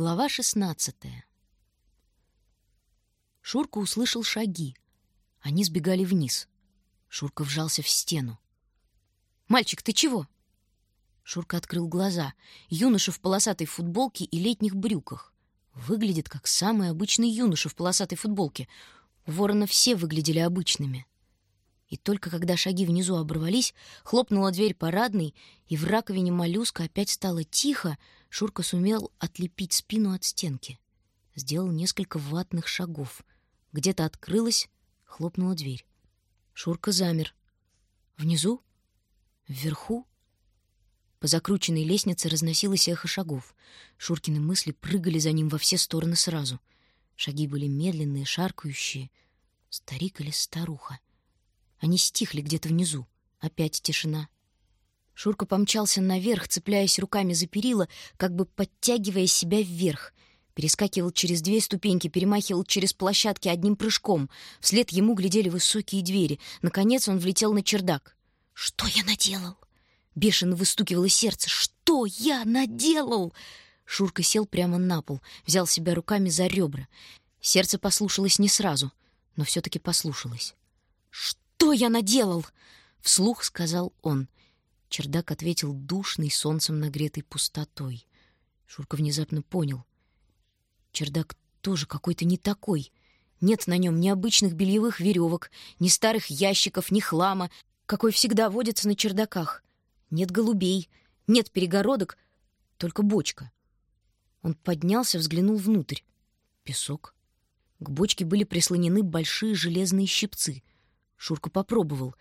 Глава шестнадцатая. Шурка услышал шаги. Они сбегали вниз. Шурка вжался в стену. «Мальчик, ты чего?» Шурка открыл глаза. Юноша в полосатой футболке и летних брюках. Выглядит как самый обычный юноша в полосатой футболке. У ворона все выглядели обычными. И только когда шаги внизу оборвались, хлопнула дверь парадной, и в раковине моллюска опять стало тихо, Шурка сумел отлепить спину от стенки. Сделал несколько ватных шагов. Где-то открылась, хлопнула дверь. Шурка замер. Внизу? Вверху? По закрученной лестнице разносилось эхо шагов. Шуркины мысли прыгали за ним во все стороны сразу. Шаги были медленные, шаркающие. Старик или старуха? Они стихли где-то внизу. Опять тишина. Шурка помчался наверх, цепляясь руками за перила, как бы подтягивая себя вверх. Перескакивал через две ступеньки, перемахивал через площадки одним прыжком. Вслед ему глядели высокие двери. Наконец он влетел на чердак. «Что я наделал?» Бешено выстукивало сердце. «Что я наделал?» Шурка сел прямо на пол, взял себя руками за ребра. Сердце послушалось не сразу, но все-таки послушалось. «Что я наделал?» — вслух сказал он. Чердак ответил душной, солнцем нагретой пустотой. Шурка внезапно понял. Чердак тоже какой-то не такой. Нет на нем ни обычных бельевых веревок, ни старых ящиков, ни хлама, какой всегда водится на чердаках. Нет голубей, нет перегородок, только бочка. Он поднялся, взглянул внутрь. Песок. К бочке были прислонены большие железные щипцы. Шурка попробовал.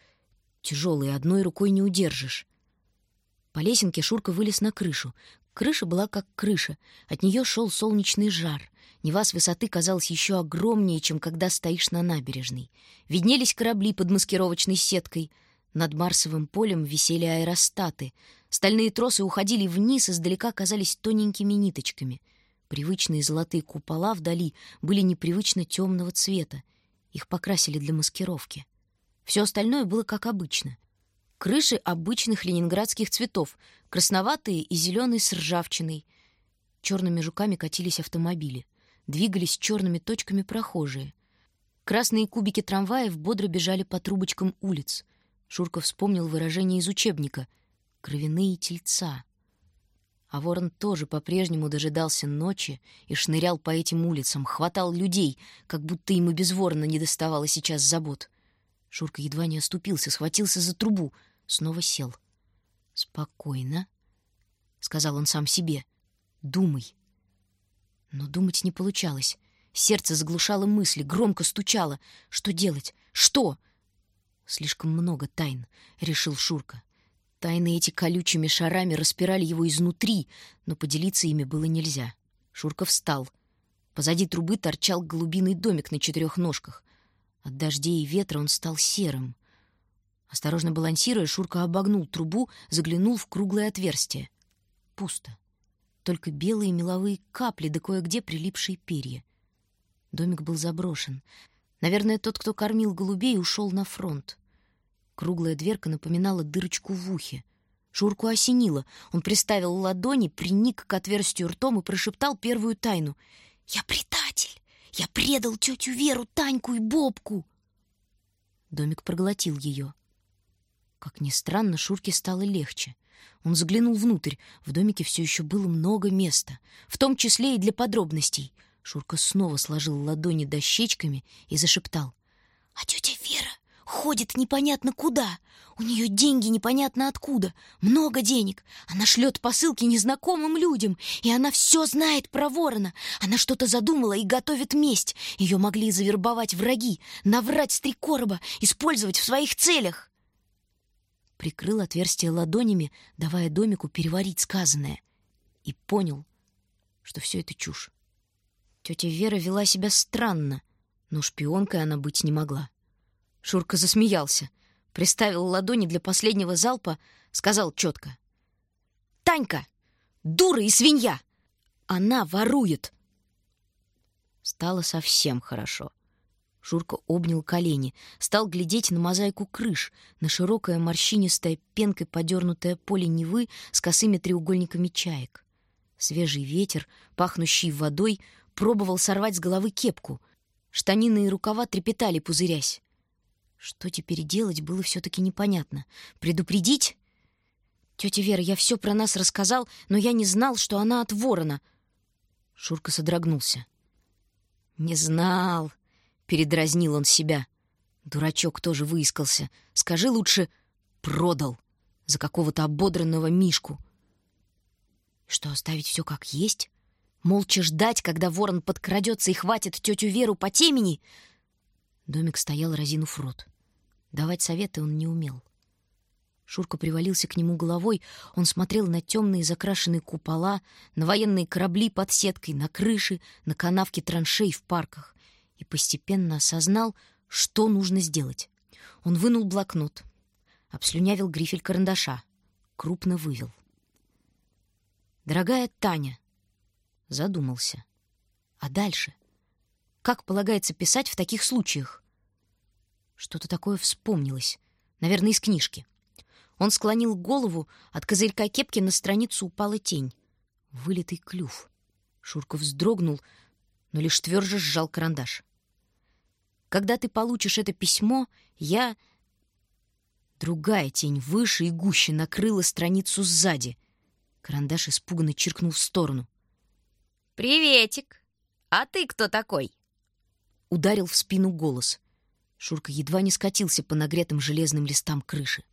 Тяжелые, одной рукой не удержишь. По лесенке Шурка вылез на крышу. Крыша была как крыша. От нее шел солнечный жар. Нева с высоты казалась еще огромнее, чем когда стоишь на набережной. Виднелись корабли под маскировочной сеткой — над Марсовым полем висели аэростаты. Стальные тросы уходили вниз, издалека казались тоненькими ниточками. Привычные золотые купола вдали были непривычно темного цвета. Их покрасили для маскировки. Все остальное было как обычно. Крыши обычных ленинградских цветов, красноватые и зеленые с ржавчиной. Черными жуками катились автомобили. Двигались черными точками прохожие. Красные кубики трамваев бодро бежали по трубочкам улиц — Шурка вспомнил выражение из учебника «кровяные тельца». А ворон тоже по-прежнему дожидался ночи и шнырял по этим улицам, хватал людей, как будто ему без ворона не доставало сейчас забот. Шурка едва не оступился, схватился за трубу, снова сел. «Спокойно», — сказал он сам себе, — «думай». Но думать не получалось. Сердце заглушало мысли, громко стучало. Что делать? Что? Слишком много тайн, решил Шурка. Тайны эти колючими шарами распирали его изнутри, но поделиться ими было нельзя. Шурка встал. Позади трубы торчал голубиный домик на четырех ножках. От дождей и ветра он стал серым. Осторожно балансируя, Шурка обогнул трубу, заглянул в круглое отверстие. Пусто. Только белые меловые капли да кое-где прилипшие перья. Домик был заброшен. Наверное, тот, кто кормил голубей, ушел на фронт. Круглая дверка напоминала дырочку в ухе. Шурку осенило. Он приставил ладони, приник к отверстию ртом и прошептал первую тайну. «Я предатель! Я предал тетю Веру, Таньку и Бобку!» Домик проглотил ее. Как ни странно, Шурке стало легче. Он заглянул внутрь. В домике все еще было много места, в том числе и для подробностей — Шурка снова сложил ладони дощечками и зашептал. «А тетя ходит непонятно куда. У нее деньги непонятно откуда. Много денег. Она шлет посылки незнакомым людям. И она все знает про ворона. Она что-то задумала и готовит месть. Ее могли завербовать враги, наврать с три короба, использовать в своих целях». Прикрыл отверстие ладонями, давая домику переварить сказанное. И понял, что все это чушь. Тетя Вера вела себя странно, но шпионкой она быть не могла. Шурка засмеялся, приставил ладони для последнего залпа, сказал четко. «Танька! Дура и свинья! Она ворует!» Стало совсем хорошо. Шурка обнял колени, стал глядеть на мозаику крыш, на широкое морщинистое пенкой подернутое поле Невы с косыми треугольниками чаек. Свежий ветер, пахнущий водой, пробовал сорвать с головы кепку. Штанины и рукава трепетали, пузырясь. Что теперь делать, было все-таки непонятно. Предупредить? Тетя Вера, я все про нас рассказал, но я не знал, что она от ворона. Шурка содрогнулся. Не знал, передразнил он себя. Дурачок тоже выискался. Скажи лучше «продал» за какого-то ободранного мишку. Что, оставить все как есть? Молча ждать, когда ворон подкрадется и хватит тетю Веру по темени? Домик стоял, разинув рот. Давать советы он не умел. Шурка привалился к нему головой. Он смотрел на темные закрашенные купола, на военные корабли под сеткой, на крыши, на канавки траншей в парках и постепенно осознал, что нужно сделать. Он вынул блокнот, обслюнявил грифель карандаша, крупно вывел. «Дорогая Таня», — задумался. «А дальше? Как полагается писать в таких случаях?» Что-то такое вспомнилось, наверное, из книжки. Он склонил голову, от козырька кепки на страницу упала тень. Вылитый клюв. Шурка вздрогнул, но лишь тверже сжал карандаш. Когда ты получишь это письмо, я... Другая тень выше и гуще накрыла страницу сзади. Карандаш испуганно чиркнул в сторону. «Приветик! А ты кто такой?» Ударил в спину голос. Шурка едва не скатился по нагретым железным листам крыши.